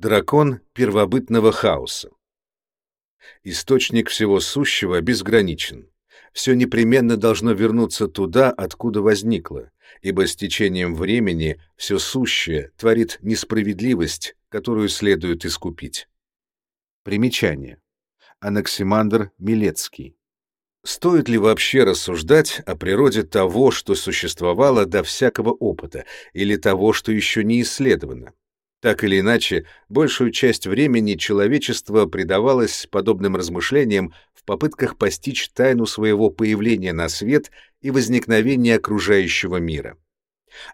Дракон первобытного хаоса. Источник всего сущего безграничен. Все непременно должно вернуться туда, откуда возникло, ибо с течением времени все сущее творит несправедливость, которую следует искупить. Примечание. Анаксимандр Милецкий. Стоит ли вообще рассуждать о природе того, что существовало до всякого опыта, или того, что еще не исследовано? Так или иначе, большую часть времени человечество предавалось подобным размышлениям в попытках постичь тайну своего появления на свет и возникновения окружающего мира.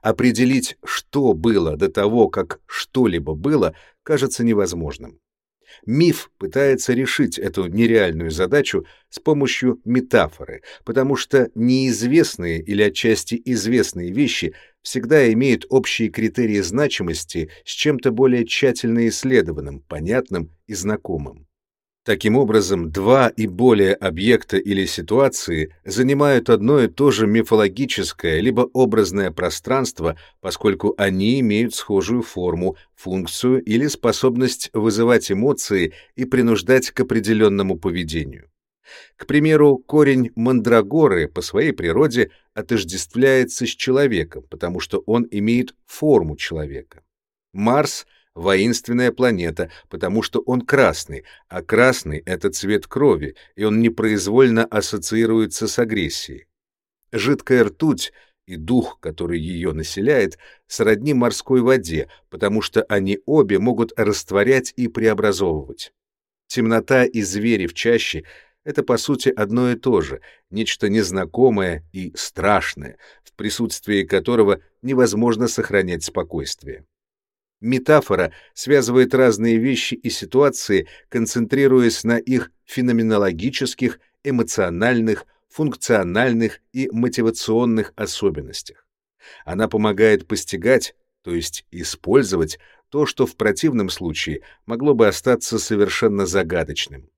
Определить, что было до того, как что-либо было, кажется невозможным. Миф пытается решить эту нереальную задачу с помощью метафоры, потому что неизвестные или отчасти известные вещи всегда имеют общие критерии значимости с чем-то более тщательно исследованным, понятным и знакомым. Таким образом, два и более объекта или ситуации занимают одно и то же мифологическое либо образное пространство, поскольку они имеют схожую форму, функцию или способность вызывать эмоции и принуждать к определенному поведению. К примеру, корень мандрагоры по своей природе отождествляется с человеком, потому что он имеет форму человека. Марс воинственная планета, потому что он красный, а красный — это цвет крови, и он непроизвольно ассоциируется с агрессией. Жидкая ртуть и дух, который ее населяет, сродни морской воде, потому что они обе могут растворять и преобразовывать. Темнота и звери в чаще — это, по сути, одно и то же, нечто незнакомое и страшное, в присутствии которого невозможно сохранять спокойствие. Метафора связывает разные вещи и ситуации, концентрируясь на их феноменологических, эмоциональных, функциональных и мотивационных особенностях. Она помогает постигать, то есть использовать, то, что в противном случае могло бы остаться совершенно загадочным.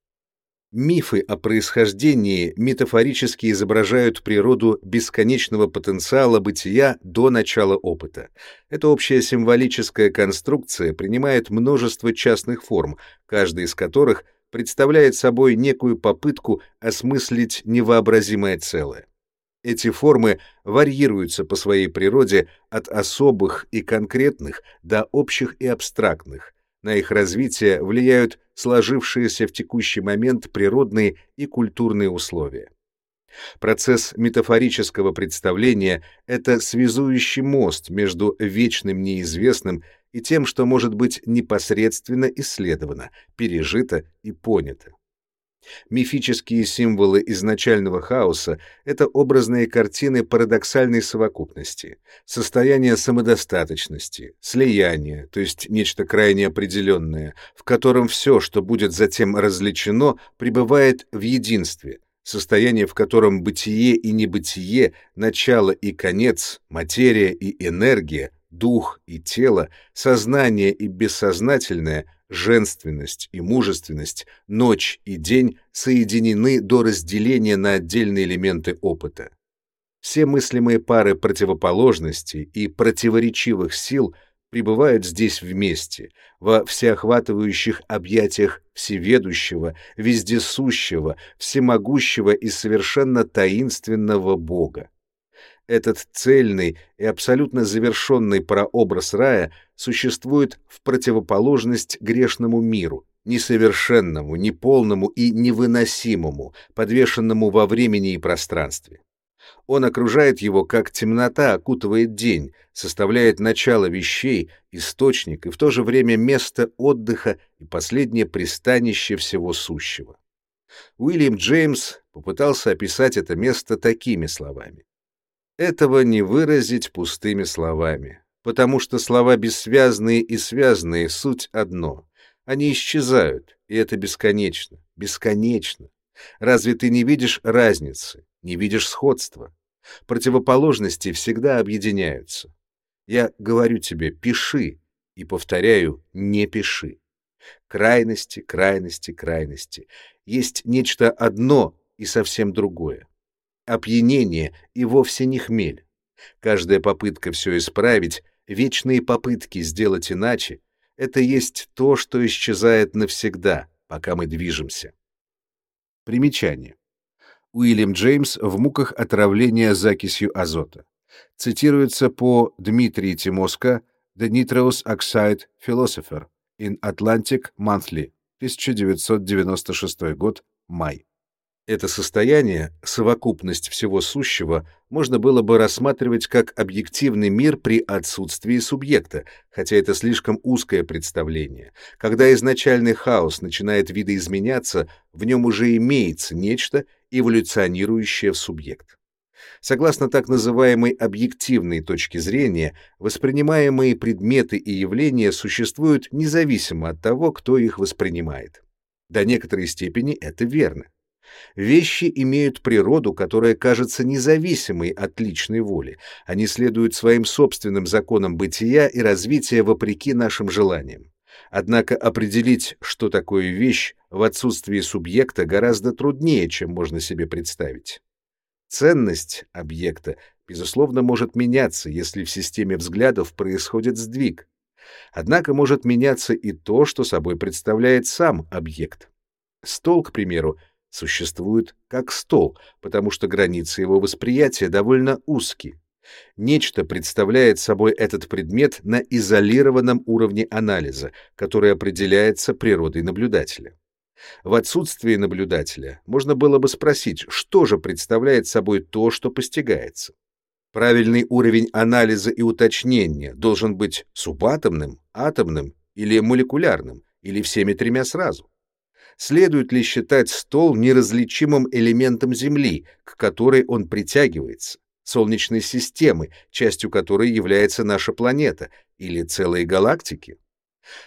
Мифы о происхождении метафорически изображают природу бесконечного потенциала бытия до начала опыта. Эта общая символическая конструкция принимает множество частных форм, каждая из которых представляет собой некую попытку осмыслить невообразимое целое. Эти формы варьируются по своей природе от особых и конкретных до общих и абстрактных, на их развитие влияют сложившиеся в текущий момент природные и культурные условия. Процесс метафорического представления — это связующий мост между вечным неизвестным и тем, что может быть непосредственно исследовано, пережито и понято. Мифические символы изначального хаоса — это образные картины парадоксальной совокупности, состояние самодостаточности, слияния, то есть нечто крайне определенное, в котором все, что будет затем различено, пребывает в единстве, состояние, в котором бытие и небытие, начало и конец, материя и энергия, дух и тело, сознание и бессознательное — женственность и мужественность, ночь и день соединены до разделения на отдельные элементы опыта. Все мыслимые пары противоположностей и противоречивых сил пребывают здесь вместе, во всеохватывающих объятиях всеведущего, вездесущего, всемогущего и совершенно таинственного Бога. Этот цельный и абсолютно завершенный прообраз рая существует в противоположность грешному миру, несовершенному, неполному и невыносимому, подвешенному во времени и пространстве. Он окружает его, как темнота окутывает день, составляет начало вещей, источник и в то же время место отдыха и последнее пристанище всего сущего. Уильям Джеймс попытался описать это место такими словами. Этого не выразить пустыми словами, потому что слова бессвязные и связанные — суть одно. Они исчезают, и это бесконечно, бесконечно. Разве ты не видишь разницы, не видишь сходства? Противоположности всегда объединяются. Я говорю тебе, пиши, и повторяю, не пиши. Крайности, крайности, крайности. Есть нечто одно и совсем другое опьянение и вовсе не хмель. Каждая попытка все исправить, вечные попытки сделать иначе — Это есть то, что исчезает навсегда, пока мы движемся. Примечание. Уильям Джеймс в муках отравления закисью азота. Цитируется по Дмитрий Тимоско «The Nitrous Oxide Philosopher» in Atlantic Monthly, 1996 год, май. Это состояние, совокупность всего сущего, можно было бы рассматривать как объективный мир при отсутствии субъекта, хотя это слишком узкое представление. Когда изначальный хаос начинает видоизменяться, в нем уже имеется нечто, эволюционирующее в субъект. Согласно так называемой объективной точке зрения, воспринимаемые предметы и явления существуют независимо от того, кто их воспринимает. До некоторой степени это верно. Вещи имеют природу, которая кажется независимой от личной воли. Они следуют своим собственным законам бытия и развития вопреки нашим желаниям. Однако определить, что такое вещь, в отсутствии субъекта гораздо труднее, чем можно себе представить. Ценность объекта, безусловно, может меняться, если в системе взглядов происходит сдвиг. Однако может меняться и то, что собой представляет сам объект. Стол, к примеру, существует как стол, потому что границы его восприятия довольно узкие. Нечто представляет собой этот предмет на изолированном уровне анализа, который определяется природой наблюдателя. В отсутствии наблюдателя можно было бы спросить, что же представляет собой то, что постигается. Правильный уровень анализа и уточнения должен быть субатомным, атомным или молекулярным, или всеми тремя сразу. Следует ли считать стол неразличимым элементом Земли, к которой он притягивается, Солнечной системы, частью которой является наша планета, или целые галактики?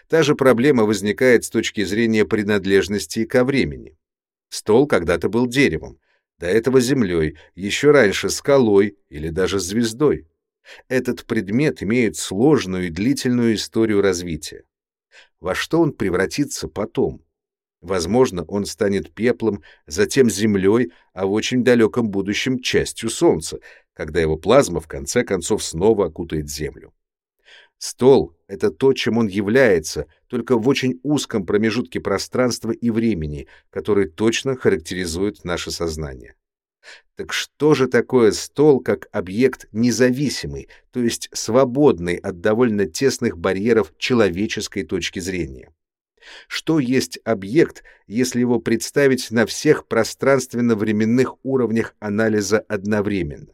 Та же проблема возникает с точки зрения принадлежности ко времени. Стол когда-то был деревом, до этого землей, еще раньше скалой или даже звездой. Этот предмет имеет сложную и длительную историю развития. Во что он превратится потом? Возможно, он станет пеплом, затем землей, а в очень далеком будущем частью Солнца, когда его плазма в конце концов снова окутает Землю. Стол — это то, чем он является, только в очень узком промежутке пространства и времени, который точно характеризует наше сознание. Так что же такое стол как объект независимый, то есть свободный от довольно тесных барьеров человеческой точки зрения? Что есть объект, если его представить на всех пространственно-временных уровнях анализа одновременно?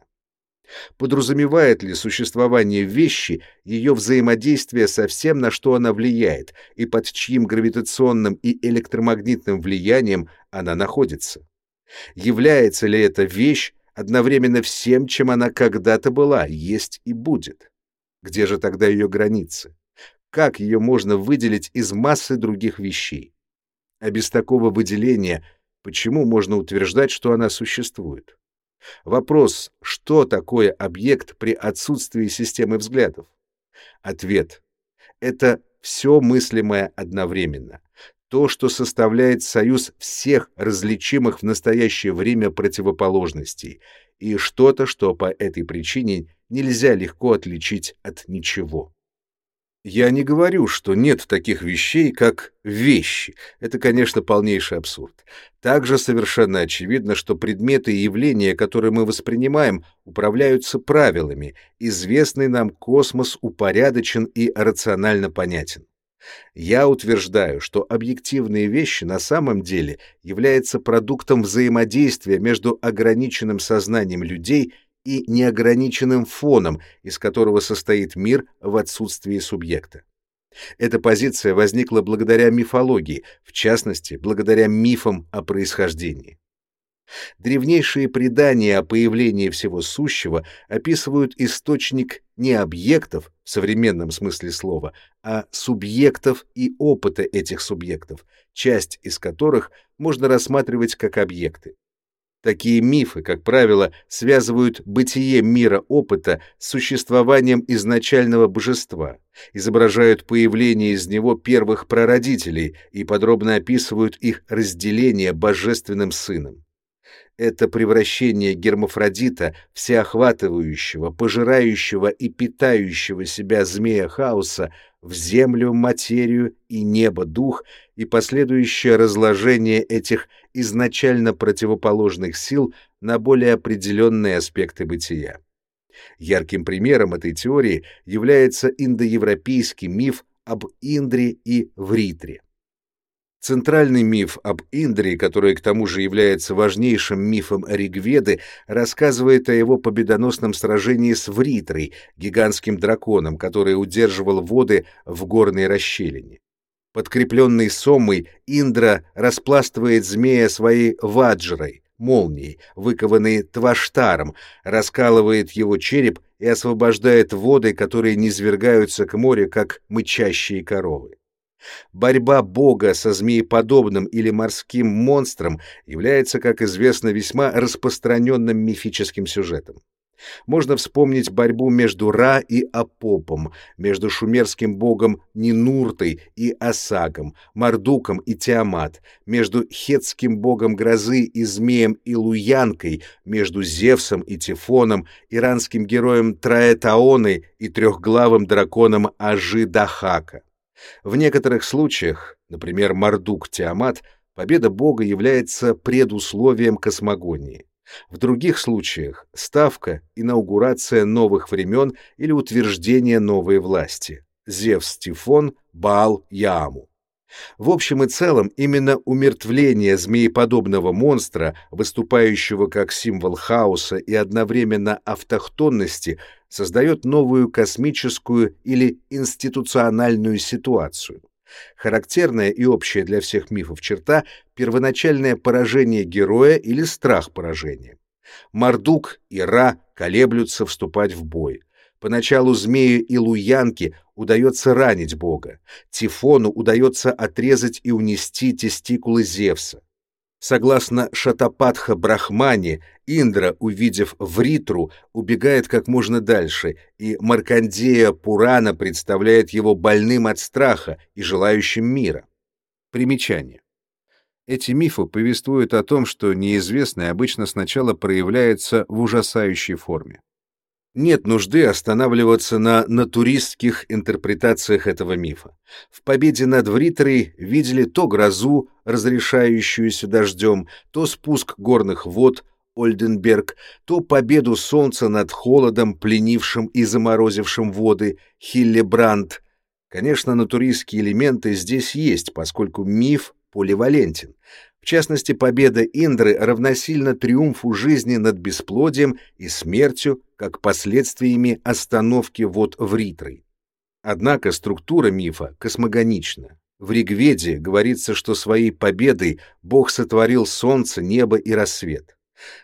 Подразумевает ли существование вещи ее взаимодействие со всем, на что она влияет, и под чьим гравитационным и электромагнитным влиянием она находится? Является ли эта вещь одновременно всем, чем она когда-то была, есть и будет? Где же тогда ее границы? Как ее можно выделить из массы других вещей? А без такого выделения почему можно утверждать, что она существует? Вопрос, что такое объект при отсутствии системы взглядов? Ответ — это все мыслимое одновременно. То, что составляет союз всех различимых в настоящее время противоположностей, и что-то, что по этой причине нельзя легко отличить от ничего. Я не говорю, что нет таких вещей, как вещи. Это, конечно, полнейший абсурд. Также совершенно очевидно, что предметы и явления, которые мы воспринимаем, управляются правилами. Известный нам космос упорядочен и рационально понятен. Я утверждаю, что объективные вещи на самом деле являются продуктом взаимодействия между ограниченным сознанием людей и неограниченным фоном, из которого состоит мир в отсутствии субъекта. Эта позиция возникла благодаря мифологии, в частности, благодаря мифам о происхождении. Древнейшие предания о появлении всего сущего описывают источник не объектов в современном смысле слова, а субъектов и опыта этих субъектов, часть из которых можно рассматривать как объекты. Такие мифы, как правило, связывают бытие мира опыта с существованием изначального божества, изображают появление из него первых прародителей и подробно описывают их разделение божественным сыном. Это превращение гермафродита, всеохватывающего, пожирающего и питающего себя змея хаоса, в землю, материю и небо дух, и последующее разложение этих изначально противоположных сил на более определенные аспекты бытия. Ярким примером этой теории является индоевропейский миф об Индре и Вритре. Центральный миф об Индре, который к тому же является важнейшим мифом Ригведы, рассказывает о его победоносном сражении с Вритрой, гигантским драконом, который удерживал воды в горной расщелине. Подкрепленный Сомой, Индра распластывает змея своей ваджрой, молнией, выкованной тваштаром, раскалывает его череп и освобождает воды, которые низвергаются к морю, как мычащие коровы. Борьба бога со змееподобным или морским монстром является, как известно, весьма распространенным мифическим сюжетом. Можно вспомнить борьбу между Ра и Апопом, между шумерским богом Нинуртой и Осагом, Мардуком и Тиамат, между хетским богом грозы и змеем Илуянкой, между Зевсом и Тифоном, иранским героем Траэтаоной и трехглавым драконом Ажи-Дахака. В некоторых случаях, например, Мардук-Тиамат, победа бога является предусловием космогонии. В других случаях — ставка, инаугурация новых времен или утверждение новой власти. Зевс-Тифон, Баал-Яаму. В общем и целом, именно умертвление змееподобного монстра, выступающего как символ хаоса и одновременно автохтонности, создает новую космическую или институциональную ситуацию. Характерная и общая для всех мифов черта — первоначальное поражение героя или страх поражения. Мардук и Ра колеблются вступать в бой. Поначалу змею и луянке удается ранить бога. Тифону удается отрезать и унести тестикулы Зевса. Согласно Шатапатха Брахмане, Индра, увидев Вритру, убегает как можно дальше, и Маркандея Пурана представляет его больным от страха и желающим мира. Примечание. Эти мифы повествуют о том, что неизвестное обычно сначала проявляется в ужасающей форме. Нет нужды останавливаться на натуристских интерпретациях этого мифа. В победе над Вритрой видели то грозу, разрешающуюся дождем, то спуск горных вод, Ольденберг, то победу солнца над холодом, пленившим и заморозившим воды, Хиллебранд. Конечно, натуристские элементы здесь есть, поскольку миф поливалентен. В частности, победа Индры равносильна триумфу жизни над бесплодием и смертью как последствиями остановки вод в Ритрой. Однако структура мифа космогонична. В Ригведе говорится, что своей победой Бог сотворил солнце, небо и рассвет.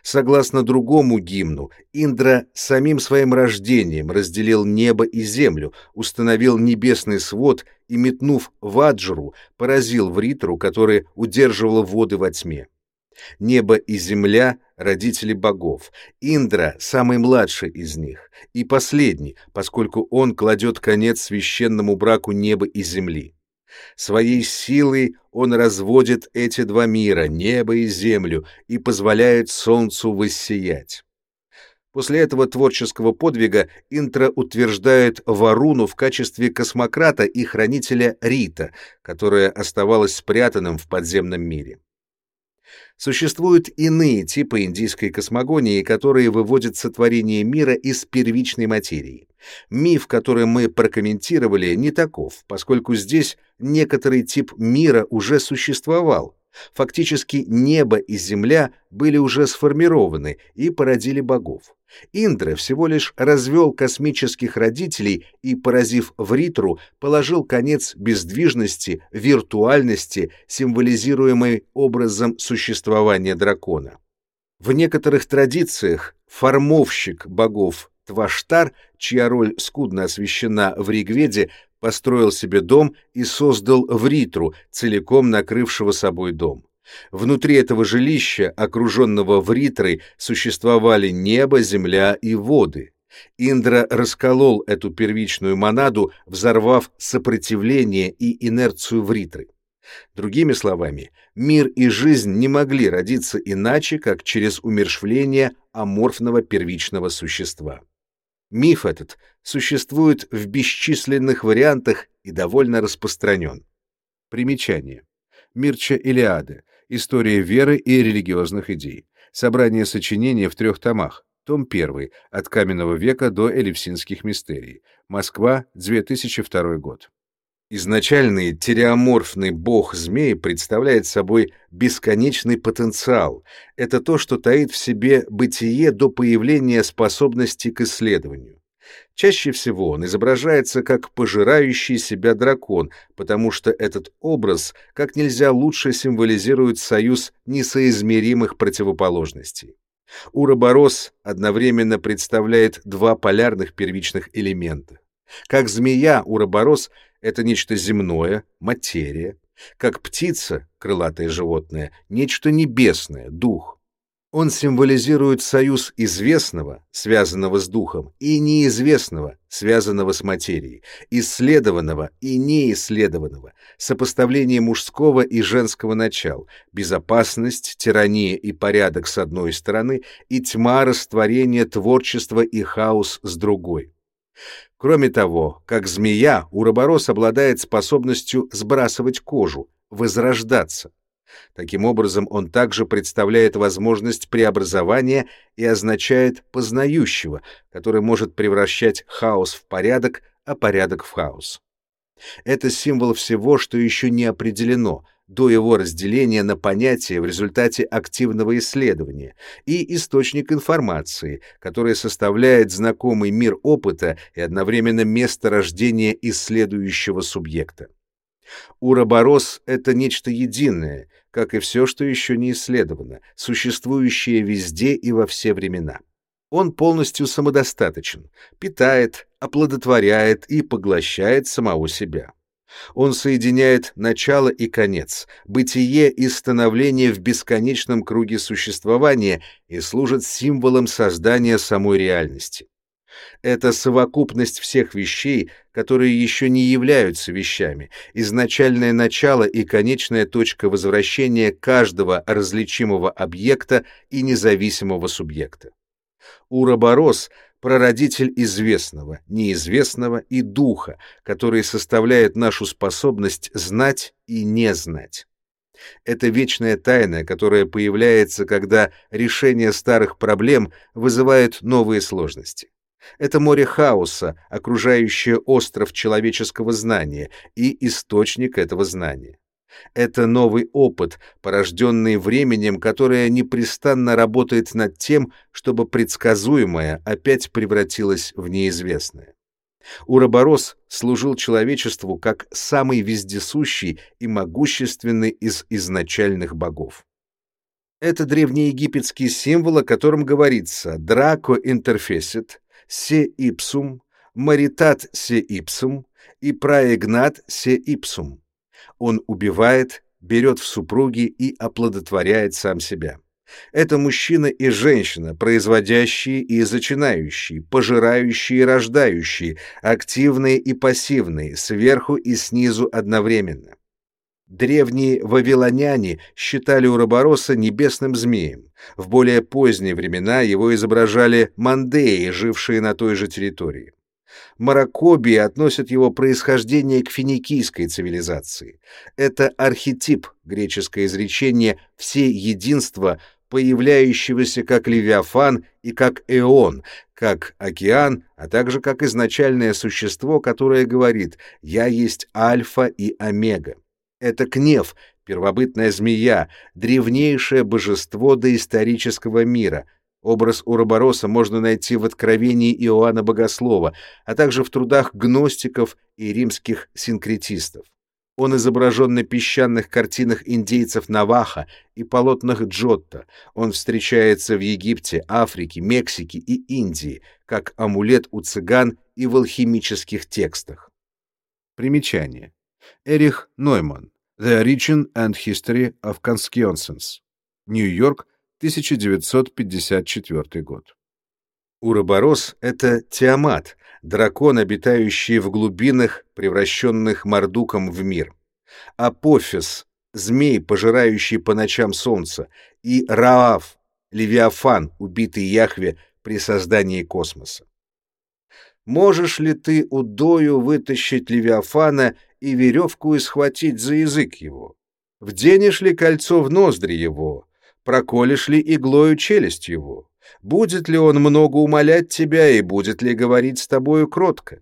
Согласно другому гимну, Индра самим своим рождением разделил небо и землю, установил небесный свод и, метнув Ваджру, поразил Вритру, который удерживал воды во тьме. Небо и земля — родители богов. Индра — самый младший из них, и последний, поскольку он кладет конец священному браку неба и земли. Своей силой он разводит эти два мира, небо и землю, и позволяет солнцу воссиять. После этого творческого подвига Интро утверждает Варуну в качестве космократа и хранителя Рита, которое оставалось спрятанным в подземном мире. Существуют иные типы индийской космогонии, которые выводят сотворение мира из первичной материи. Миф, который мы прокомментировали, не таков, поскольку здесь некоторый тип мира уже существовал. Фактически небо и земля были уже сформированы и породили богов. Индра всего лишь развел космических родителей и, поразив Вритру, положил конец бездвижности, виртуальности, символизируемой образом существования дракона. В некоторых традициях формовщик богов Тваштар, чья роль скудно освещена в Ригведе, построил себе дом и создал Вритру, целиком накрывшего собой дом. Внутри этого жилища, окруженного Вритрой, существовали небо, земля и воды. Индра расколол эту первичную монаду, взорвав сопротивление и инерцию Вритры. Другими словами, мир и жизнь не могли родиться иначе, как через умершвление аморфного первичного существа. Миф этот существует в бесчисленных вариантах и довольно распространен. Примечание. Мирча Илиады. История веры и религиозных идей. Собрание сочинений в трех томах. Том 1. От каменного века до элевсинских мистерий. Москва, 2002 год. Изначальный тереоморфный бог змей представляет собой бесконечный потенциал. Это то, что таит в себе бытие до появления способности к исследованию. Чаще всего он изображается как пожирающий себя дракон, потому что этот образ как нельзя лучше символизирует союз несоизмеримых противоположностей. Уроборос одновременно представляет два полярных первичных элемента. Как змея, уроборос — это нечто земное, материя. Как птица, крылатое животное, нечто небесное, дух. Он символизирует союз известного, связанного с духом, и неизвестного, связанного с материей, исследованного и неисследованного, сопоставление мужского и женского начал, безопасность, тирания и порядок с одной стороны и тьма растворения творчества и хаос с другой. Кроме того, как змея, уроборос обладает способностью сбрасывать кожу, возрождаться. Таким образом, он также представляет возможность преобразования и означает познающего, который может превращать хаос в порядок, а порядок в хаос. Это символ всего, что еще не определено, до его разделения на понятия в результате активного исследования, и источник информации, который составляет знакомый мир опыта и одновременно место рождения исследующего субъекта. Уроборос — это нечто единое, как и все, что еще не исследовано, существующее везде и во все времена. Он полностью самодостаточен, питает, оплодотворяет и поглощает самого себя. Он соединяет начало и конец, бытие и становление в бесконечном круге существования и служит символом создания самой реальности. Это совокупность всех вещей, которые еще не являются вещами, изначальное начало и конечная точка возвращения каждого различимого объекта и независимого субъекта. Уроборос — прародитель известного, неизвестного и духа, который составляет нашу способность знать и не знать. Это вечная тайна, которая появляется, когда решение старых проблем вызывает новые сложности. Это море хаоса, окружающее остров человеческого знания и источник этого знания. Это новый опыт, порожденный временем, которое непрестанно работает над тем, чтобы предсказуемое опять превратилось в неизвестное. Уроборос служил человечеству как самый вездесущий и могущественный из изначальных богов. Это древнеегипетский символ, о котором говорится «draco interficit», «se ipsum», «maritat se ipsum», «impraegnat se ipsum». Он убивает, берет в супруги и оплодотворяет сам себя. Это мужчина и женщина, производящие и зачинающие, пожирающие и рождающие, активные и пассивные, сверху и снизу одновременно. Древние вавилоняне считали Уробороса небесным змеем. В более поздние времена его изображали мандеи, жившие на той же территории. Маракоби относят его происхождение к финикийской цивилизации. Это архетип, греческое изречение «все единство», появляющегося как Левиафан и как Эон, как океан, а также как изначальное существо, которое говорит «я есть альфа и омега». Это Кнев, первобытная змея, древнейшее божество доисторического мира, Образ Уробороса можно найти в Откровении Иоанна Богослова, а также в трудах гностиков и римских синкретистов. Он изображен на песчаных картинах индейцев Наваха и полотнах Джотто. Он встречается в Египте, Африке, Мексике и Индии, как амулет у цыган и в алхимических текстах. Примечание. Эрих Нойман. The Origin and History of Conscience. Нью-Йорк, 1954 год. Уроборос — это Тиамат, дракон, обитающий в глубинах, превращенных Мардуком в мир. Апофис, змей, пожирающий по ночам солнце, и Раав, Левиафан, убитый Яхве при создании космоса. Можешь ли ты удою вытащить Левиафана и веревку и схватить за язык его? Вденешь ли кольцо в ноздри его? Проколешь ли иглою челюсть его? Будет ли он много умолять тебя и будет ли говорить с тобою кротко?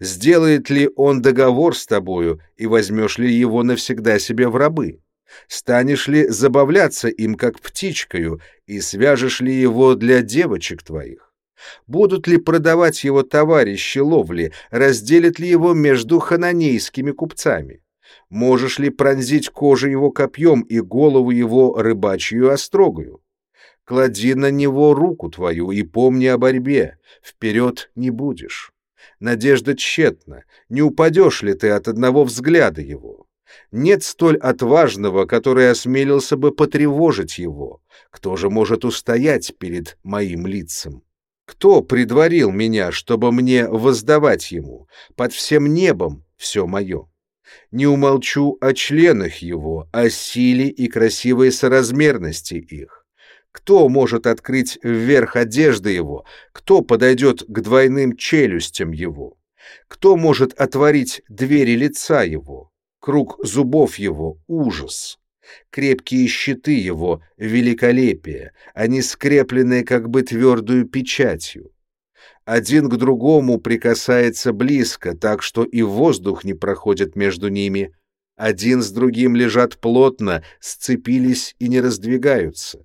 Сделает ли он договор с тобою и возьмешь ли его навсегда себе в рабы? Станешь ли забавляться им, как птичкою, и свяжешь ли его для девочек твоих? Будут ли продавать его товарищи ловли, разделят ли его между хананейскими купцами? Можешь ли пронзить кожу его копьем и голову его рыбачью острогою? Клади на него руку твою и помни о борьбе, вперед не будешь. Надежда тщетна, не упадешь ли ты от одного взгляда его? Нет столь отважного, который осмелился бы потревожить его. Кто же может устоять перед моим лицом? Кто предварил меня, чтобы мне воздавать ему? Под всем небом все мое. Не умолчу о членах его, о силе и красивой соразмерности их. Кто может открыть вверх одежды его? Кто подойдет к двойным челюстям его? Кто может отворить двери лица его? Круг зубов его — ужас. Крепкие щиты его — великолепие, они скреплены как бы твердую печатью. Один к другому прикасается близко, так что и воздух не проходит между ними. Один с другим лежат плотно, сцепились и не раздвигаются.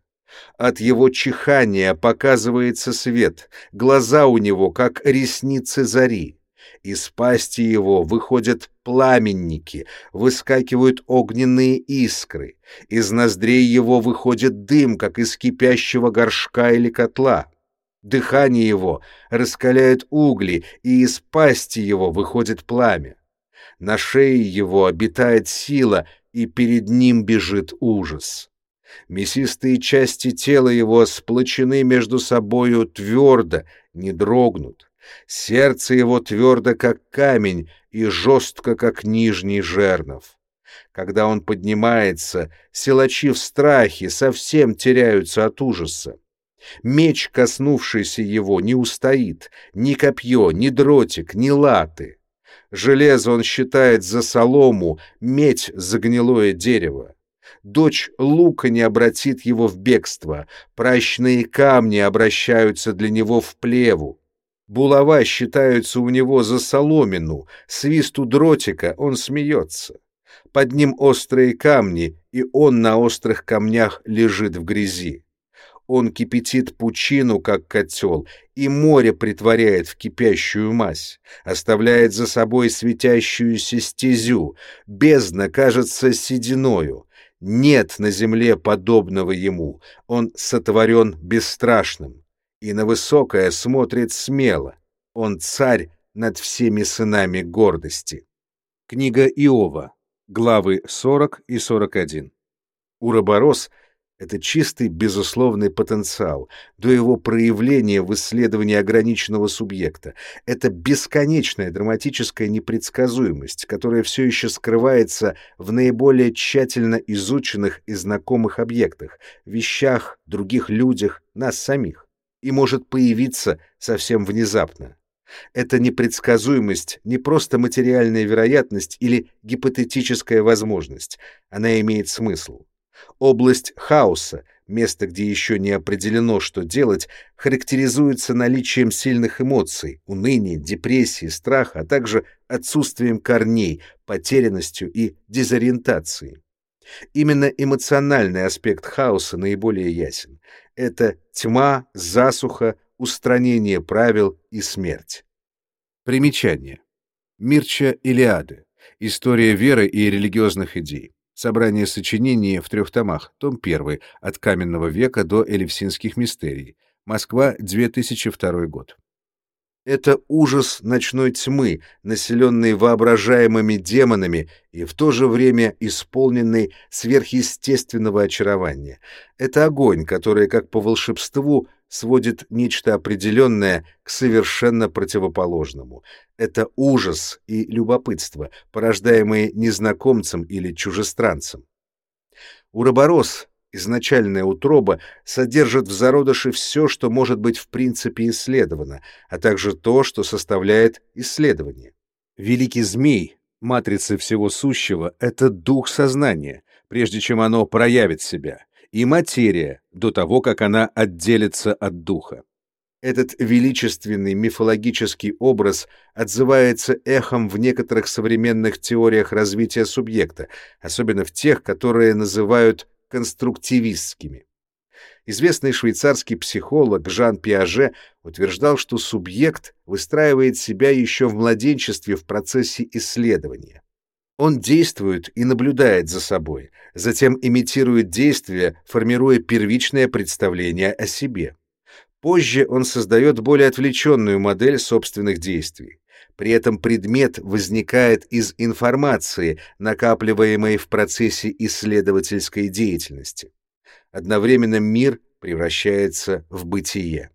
От его чихания показывается свет, глаза у него, как ресницы зари. Из пасти его выходят пламенники, выскакивают огненные искры. Из ноздрей его выходит дым, как из кипящего горшка или котла. Дыхание его раскаляет угли, и из пасти его выходит пламя. На шее его обитает сила, и перед ним бежит ужас. Мясистые части тела его сплочены между собою твердо, не дрогнут. Сердце его твердо, как камень, и жестко, как нижний жернов. Когда он поднимается, силачи в страхе совсем теряются от ужаса. Меч, коснувшийся его, не устоит, ни копье, ни дротик, ни латы. Железо он считает за солому, медь за гнилое дерево. Дочь лука не обратит его в бегство, прачные камни обращаются для него в плеву. Булава считаются у него за соломину, свисту дротика он смеется. Под ним острые камни, и он на острых камнях лежит в грязи. Он кипятит пучину, как котел, и море притворяет в кипящую мазь, оставляет за собой светящуюся стезю, бездна кажется сединою. Нет на земле подобного ему, он сотворен бесстрашным и на высокое смотрит смело. Он царь над всеми сынами гордости. Книга Иова, главы 40 и 41. Уроборос — это чистый безусловный потенциал до его проявления в исследовании ограниченного субъекта. Это бесконечная драматическая непредсказуемость, которая все еще скрывается в наиболее тщательно изученных и знакомых объектах, вещах, других людях, нас самих и может появиться совсем внезапно. Эта непредсказуемость не просто материальная вероятность или гипотетическая возможность, она имеет смысл. Область хаоса, место, где еще не определено, что делать, характеризуется наличием сильных эмоций, уныния, депрессии, страха, а также отсутствием корней, потерянностью и дезориентацией. Именно эмоциональный аспект хаоса наиболее ясен. Это тьма, засуха, устранение правил и смерть. Примечание. Мирча Илиады. История веры и религиозных идей. Собрание сочинений в трех томах. Том 1. От каменного века до элевсинских мистерий. Москва, 2002 год. Это ужас ночной тьмы, населенный воображаемыми демонами и в то же время исполненный сверхъестественного очарования. Это огонь, который, как по волшебству, сводит нечто определенное к совершенно противоположному. Это ужас и любопытство, порождаемые незнакомцем или чужестранцем. Уроборос, изначальная утроба, содержит в зародыше все, что может быть в принципе исследовано, а также то, что составляет исследование. Великий змей, матрицы всего сущего, — это дух сознания, прежде чем оно проявит себя, и материя до того, как она отделится от духа. Этот величественный мифологический образ отзывается эхом в некоторых современных теориях развития субъекта, особенно в тех, которые называют конструктивистскими. Известный швейцарский психолог Жан Пиаже утверждал, что субъект выстраивает себя еще в младенчестве в процессе исследования. Он действует и наблюдает за собой, затем имитирует действия, формируя первичное представление о себе. Позже он создает более отвлеченную модель собственных действий. При этом предмет возникает из информации, накапливаемой в процессе исследовательской деятельности. Одновременно мир превращается в бытие.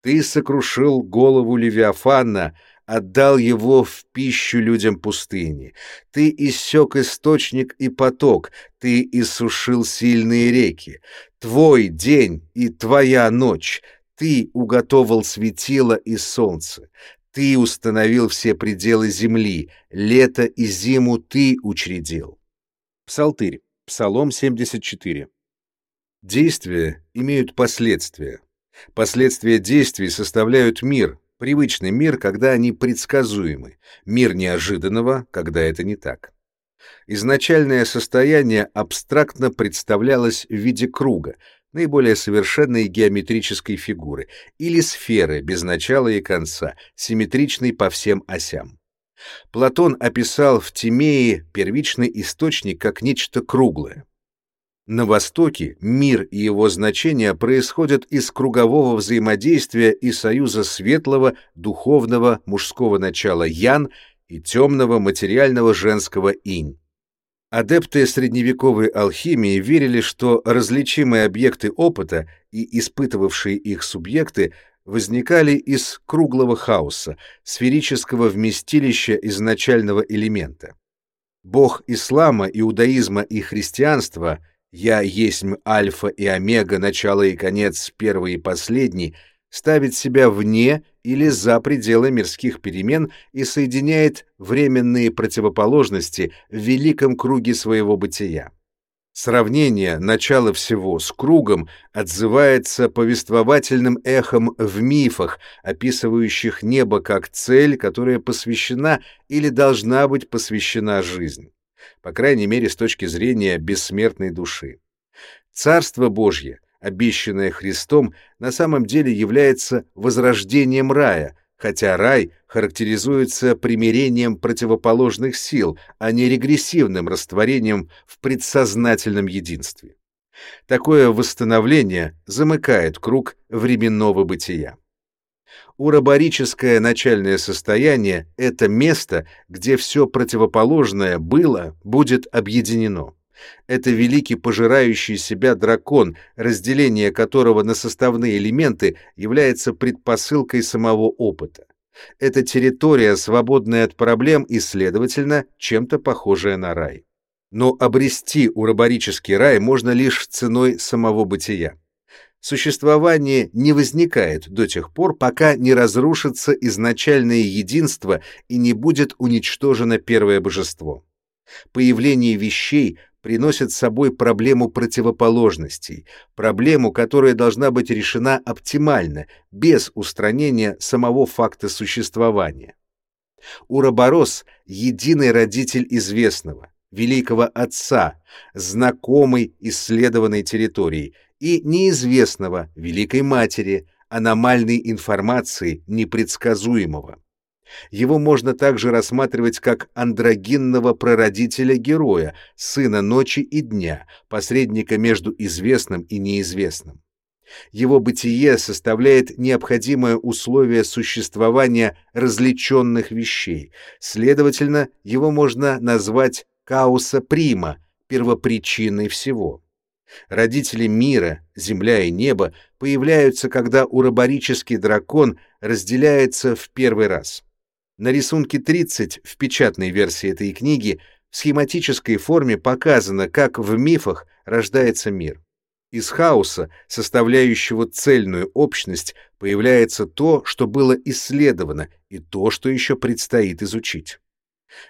Ты сокрушил голову Левиафана, отдал его в пищу людям пустыни. Ты иссек источник и поток, ты иссушил сильные реки. Твой день и твоя ночь, ты уготовал светило и солнце. Ты установил все пределы земли, лето и зиму ты учредил. Псалтырь, Псалом 74. Действия имеют последствия. Последствия действий составляют мир, Привычный мир, когда они предсказуемы, мир неожиданного, когда это не так. Изначальное состояние абстрактно представлялось в виде круга, наиболее совершенной геометрической фигуры, или сферы без начала и конца, симметричной по всем осям. Платон описал в Тимее первичный источник как нечто круглое. На Востоке мир и его значение происходят из кругового взаимодействия и союза светлого, духовного, мужского начала Ян и темного, материального женского Инь. Адепты средневековой алхимии верили, что различимые объекты опыта и испытывавшие их субъекты возникали из круглого хаоса, сферического вместилища изначального элемента. Бог ислама, иудаизма и христианства — «Я есть альфа и омега, начало и конец, первый и последний», ставит себя вне или за пределы мирских перемен и соединяет временные противоположности в великом круге своего бытия. Сравнение начала всего с кругом отзывается повествовательным эхом в мифах, описывающих небо как цель, которая посвящена или должна быть посвящена жизни по крайней мере с точки зрения бессмертной души. Царство Божье, обещанное Христом, на самом деле является возрождением рая, хотя рай характеризуется примирением противоположных сил, а не регрессивным растворением в предсознательном единстве. Такое восстановление замыкает круг временного бытия. Уроборическое начальное состояние — это место, где все противоположное было, будет объединено. Это великий пожирающий себя дракон, разделение которого на составные элементы является предпосылкой самого опыта. Это территория, свободная от проблем и, следовательно, чем-то похожая на рай. Но обрести уроборический рай можно лишь ценой самого бытия существование не возникает до тех пор, пока не разрушится изначальное единство и не будет уничтожено первое божество. Появление вещей приносит с собой проблему противоположностей, проблему, которая должна быть решена оптимально, без устранения самого факта существования. Уроборос — единый родитель известного, великого отца, знакомый исследованной территории — и неизвестного Великой Матери, аномальной информации непредсказуемого. Его можно также рассматривать как андрогинного прародителя героя, сына ночи и дня, посредника между известным и неизвестным. Его бытие составляет необходимое условие существования различенных вещей, следовательно, его можно назвать кауса прима, первопричиной всего. Родители мира, земля и небо появляются, когда уроборический дракон разделяется в первый раз. На рисунке 30 в печатной версии этой книги в схематической форме показано, как в мифах рождается мир. Из хаоса, составляющего цельную общность, появляется то, что было исследовано, и то, что еще предстоит изучить.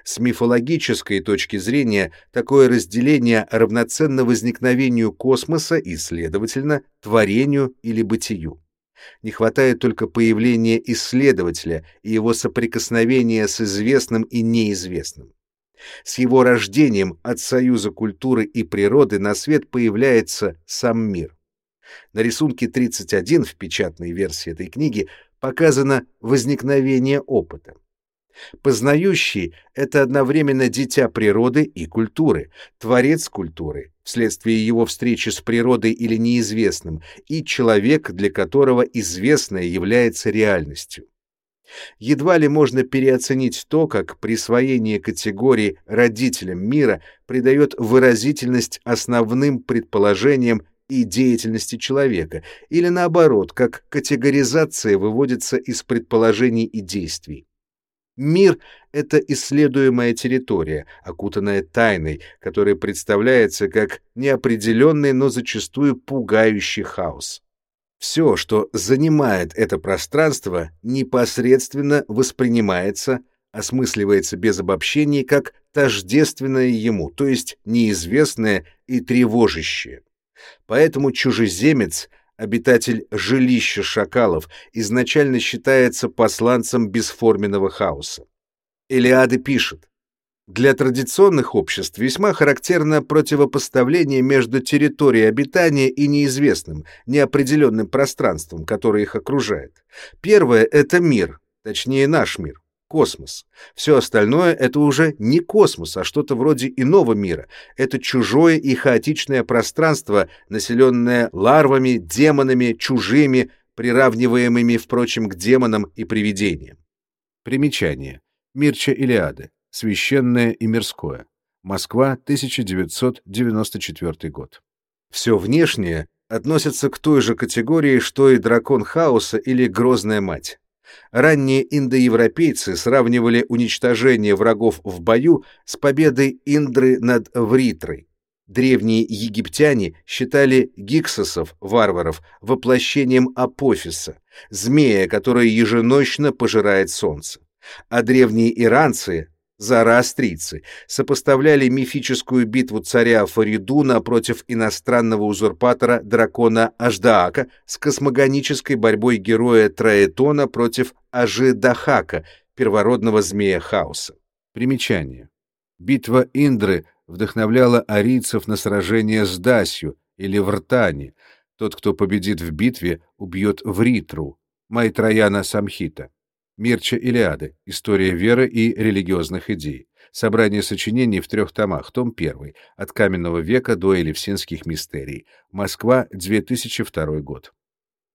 С мифологической точки зрения такое разделение равноценно возникновению космоса и, следовательно, творению или бытию. Не хватает только появления исследователя и его соприкосновения с известным и неизвестным. С его рождением от союза культуры и природы на свет появляется сам мир. На рисунке 31 в печатной версии этой книги показано возникновение опыта. Познающий — это одновременно дитя природы и культуры, творец культуры, вследствие его встречи с природой или неизвестным, и человек, для которого известное является реальностью. Едва ли можно переоценить то, как присвоение категории родителям мира придает выразительность основным предположениям и деятельности человека, или наоборот, как категоризация выводится из предположений и действий. Мир — это исследуемая территория, окутанная тайной, которая представляется как неопределенный, но зачастую пугающий хаос. Все, что занимает это пространство, непосредственно воспринимается, осмысливается без обобщений как тождественное ему, то есть неизвестное и тревожащее. Поэтому чужеземец обитатель жилища шакалов, изначально считается посланцем бесформенного хаоса. Илиады пишет, для традиционных обществ весьма характерно противопоставление между территорией обитания и неизвестным, неопределенным пространством, которое их окружает. Первое — это мир, точнее наш мир космос. Все остальное — это уже не космос, а что-то вроде иного мира. Это чужое и хаотичное пространство, населенное ларвами, демонами, чужими, приравниваемыми, впрочем, к демонам и привидениям. Примечание. Мирча Илиады. Священное и мирское. Москва, 1994 год. Все внешнее относится к той же категории, что и дракон хаоса или грозная мать. Ранние индоевропейцы сравнивали уничтожение врагов в бою с победой Индры над Вритрой. Древние египтяне считали гиксосов, варваров, воплощением Апофиса, змея, который еженочно пожирает солнце. А древние иранцы, Зороастрийцы сопоставляли мифическую битву царя Фаридуна против иностранного узурпатора дракона Аждаака с космогонической борьбой героя Траэтона против Ажидахака, первородного змея хаоса. Примечание. Битва Индры вдохновляла арийцев на сражение с Дасью или в Ртане. Тот, кто победит в битве, убьет Вритру, Майтрояна Самхита. Мирча Илиады. История веры и религиозных идей. Собрание сочинений в трех томах. Том 1. От каменного века до Елевсинских мистерий. Москва, 2002 год.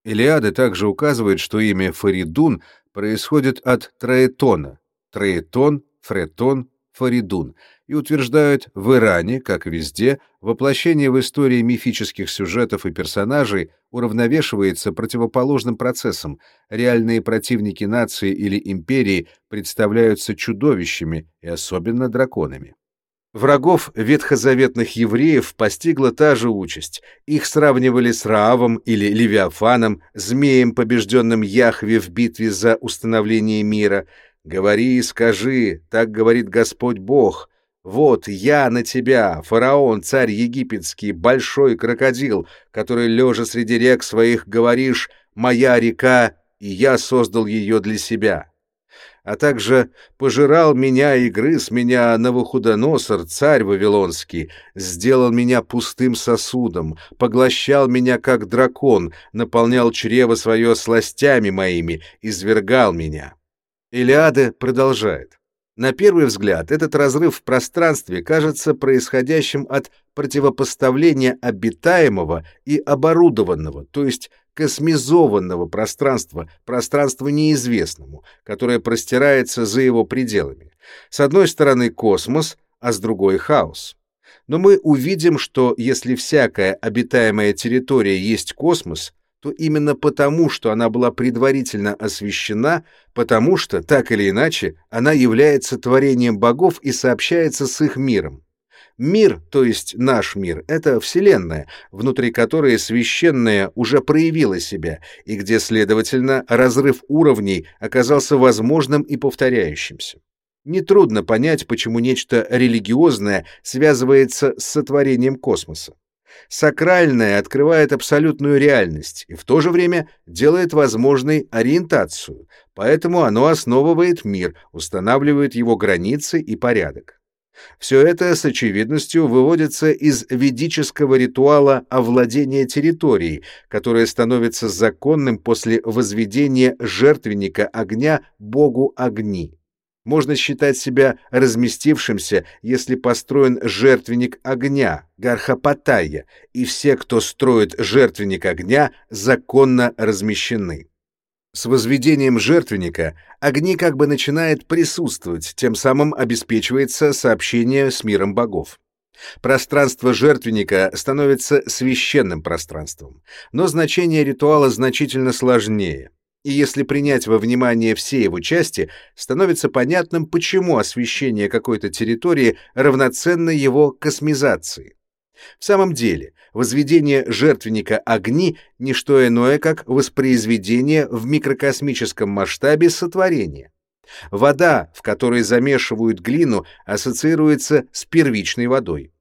Илиада также указывает, что имя Фаридун происходит от Троетона. Троетон, Фретон, Фаридун и утверждают, в Иране, как везде, воплощение в истории мифических сюжетов и персонажей уравновешивается противоположным процессом. Реальные противники нации или империи представляются чудовищами и особенно драконами. Врагов ветхозаветных евреев постигла та же участь. Их сравнивали с Раавом или Левиафаном, змеем, побежденным Яхве в битве за установление мира. «Говори и скажи, так говорит Господь Бог, вот я на тебя, фараон, царь египетский, большой крокодил, который, лежа среди рек своих, говоришь «моя река, и я создал ее для себя». А также пожирал меня и грыз меня Навуходоносор, царь Вавилонский, сделал меня пустым сосудом, поглощал меня, как дракон, наполнял чрево свое сластями моими, извергал меня. Илиада продолжает. На первый взгляд, этот разрыв в пространстве кажется происходящим от противопоставления обитаемого и оборудованного, то есть космизованного пространства, пространства неизвестному, которое простирается за его пределами. С одной стороны космос, а с другой хаос. Но мы увидим, что если всякая обитаемая территория есть космос, то именно потому, что она была предварительно освящена, потому что, так или иначе, она является творением богов и сообщается с их миром. Мир, то есть наш мир, это Вселенная, внутри которой священное уже проявило себя, и где, следовательно, разрыв уровней оказался возможным и повторяющимся. Нетрудно понять, почему нечто религиозное связывается с сотворением космоса. Сакральное открывает абсолютную реальность и в то же время делает возможной ориентацию, поэтому оно основывает мир, устанавливает его границы и порядок. Все это с очевидностью выводится из ведического ритуала овладения территорией, которое становится законным после возведения жертвенника огня богу огни. Можно считать себя разместившимся, если построен жертвенник огня, Гархапатая, и все, кто строит жертвенник огня, законно размещены. С возведением жертвенника огни как бы начинает присутствовать, тем самым обеспечивается сообщение с миром богов. Пространство жертвенника становится священным пространством, но значение ритуала значительно сложнее. И если принять во внимание все его части, становится понятным, почему освещение какой-то территории равноценно его космизации. В самом деле, возведение жертвенника огни — не что иное, как воспроизведение в микрокосмическом масштабе сотворения. Вода, в которой замешивают глину, ассоциируется с первичной водой.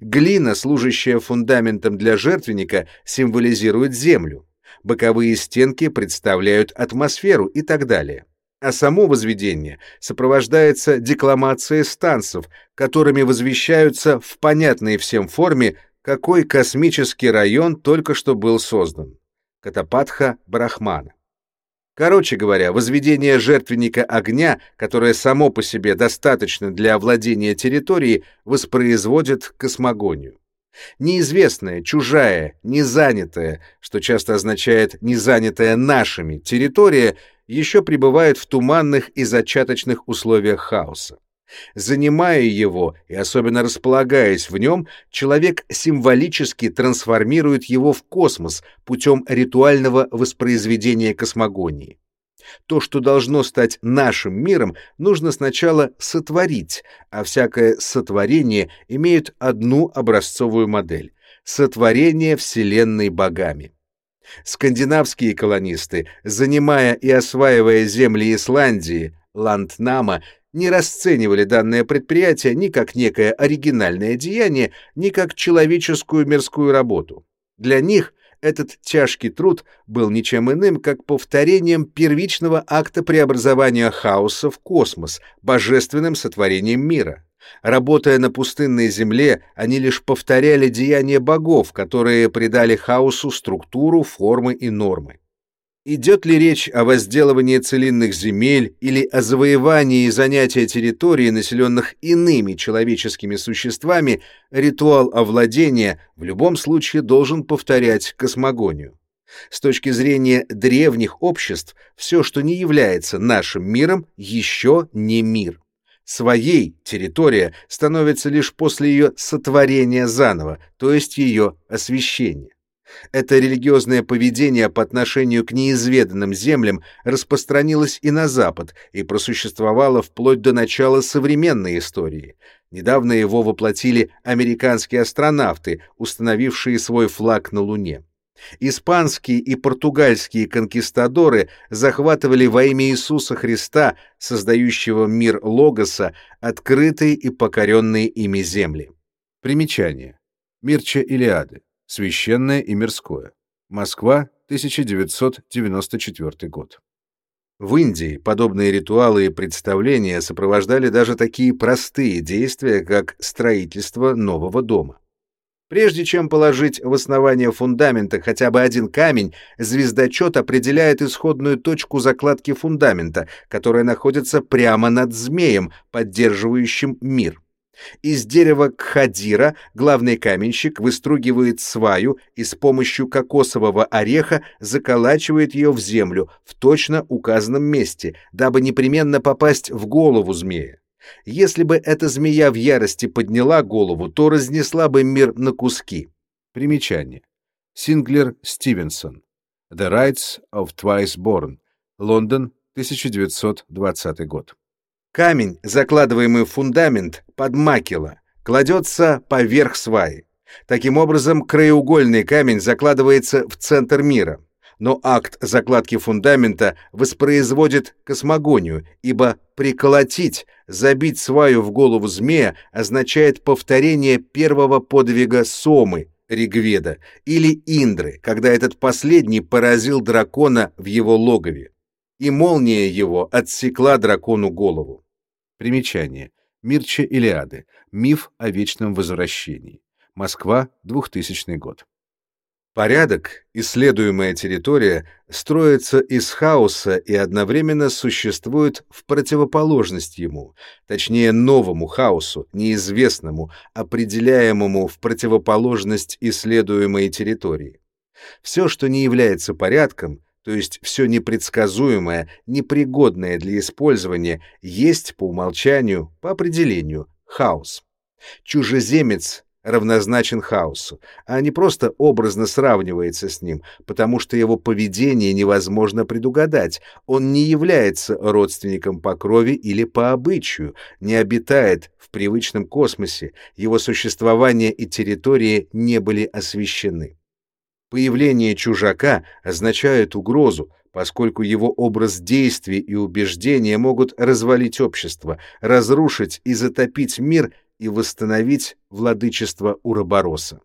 Глина, служащая фундаментом для жертвенника, символизирует землю боковые стенки представляют атмосферу и так далее. А само возведение сопровождается декламацией станцев, которыми возвещаются в понятной всем форме, какой космический район только что был создан. Катапатха Брахмана. Короче говоря, возведение жертвенника огня, которое само по себе достаточно для овладения территорией, воспроизводит космогонию. Неизвестная, чужая, незанятая, что часто означает незанятая нашими, территория еще пребывает в туманных и зачаточных условиях хаоса. Занимая его и особенно располагаясь в нем, человек символически трансформирует его в космос путем ритуального воспроизведения космогонии. То, что должно стать нашим миром, нужно сначала сотворить, а всякое сотворение имеет одну образцовую модель — сотворение Вселенной богами. Скандинавские колонисты, занимая и осваивая земли Исландии, Ланднама, не расценивали данное предприятие ни как некое оригинальное деяние, ни как человеческую мирскую работу. Для них этот тяжкий труд был ничем иным, как повторением первичного акта преобразования хаоса в космос, божественным сотворением мира. Работая на пустынной земле, они лишь повторяли деяния богов, которые придали хаосу структуру, формы и нормы. Идет ли речь о возделывании целинных земель или о завоевании и занятии территорий, населенных иными человеческими существами, ритуал овладения в любом случае должен повторять космогонию. С точки зрения древних обществ, все, что не является нашим миром, еще не мир. Своей территория становится лишь после ее сотворения заново, то есть ее освящения. Это религиозное поведение по отношению к неизведанным землям распространилось и на Запад и просуществовало вплоть до начала современной истории. Недавно его воплотили американские астронавты, установившие свой флаг на Луне. Испанские и португальские конкистадоры захватывали во имя Иисуса Христа, создающего мир Логоса, открытые и покоренные ими земли. Примечание. Мирча Илиады. Священное и мирское. Москва, 1994 год. В Индии подобные ритуалы и представления сопровождали даже такие простые действия, как строительство нового дома. Прежде чем положить в основание фундамента хотя бы один камень, звездочет определяет исходную точку закладки фундамента, которая находится прямо над змеем, поддерживающим мир. Из дерева кхадира главный каменщик выстругивает сваю и с помощью кокосового ореха заколачивает ее в землю в точно указанном месте, дабы непременно попасть в голову змея. Если бы эта змея в ярости подняла голову, то разнесла бы мир на куски. Примечание. Синглер Стивенсон. The Rights of Twice Born. Лондон, 1920 год. Камень, закладываемый в фундамент под макело, кладется поверх сваи. Таким образом, краеугольный камень закладывается в центр мира. Но акт закладки фундамента воспроизводит космогонию, ибо приколотить, забить сваю в голову змея означает повторение первого подвига Сомы, Ригведа, или Индры, когда этот последний поразил дракона в его логове. И молния его отсекла дракону голову. Примечание. Мирча Илиады. Миф о вечном возвращении. Москва, 2000 год. Порядок, исследуемая территория, строится из хаоса и одновременно существует в противоположность ему, точнее новому хаосу, неизвестному, определяемому в противоположность исследуемой территории. Все, что не является порядком, то есть все непредсказуемое, непригодное для использования, есть по умолчанию, по определению, хаос. Чужеземец равнозначен хаосу, а не просто образно сравнивается с ним, потому что его поведение невозможно предугадать. Он не является родственником по крови или по обычаю, не обитает в привычном космосе, его существование и территории не были освещены. Появление чужака означает угрозу, поскольку его образ действий и убеждения могут развалить общество, разрушить и затопить мир и восстановить владычество Уробороса.